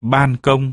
ban công.